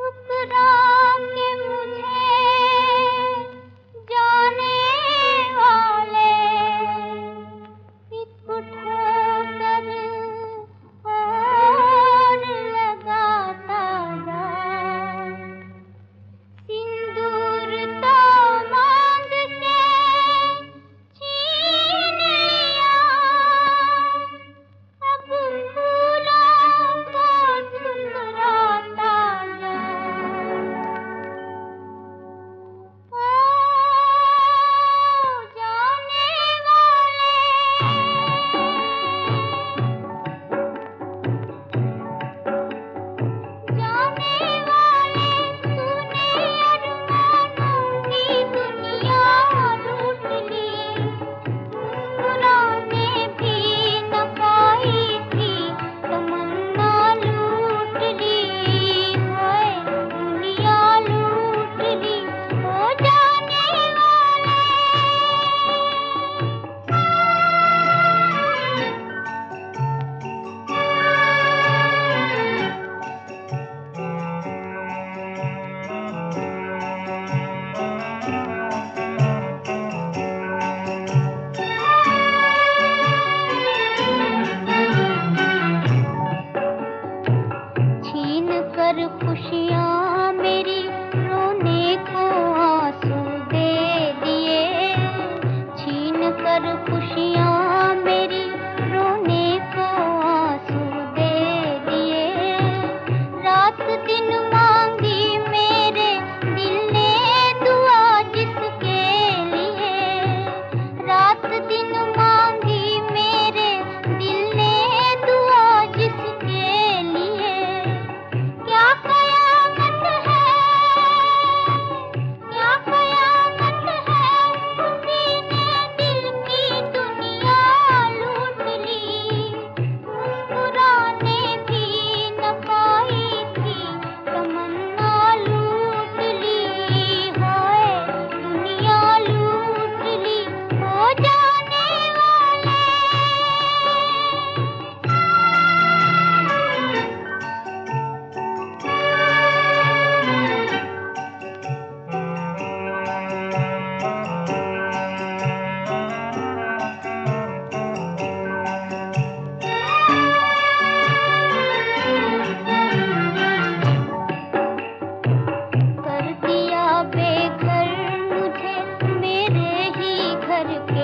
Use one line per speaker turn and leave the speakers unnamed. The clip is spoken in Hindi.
कर कर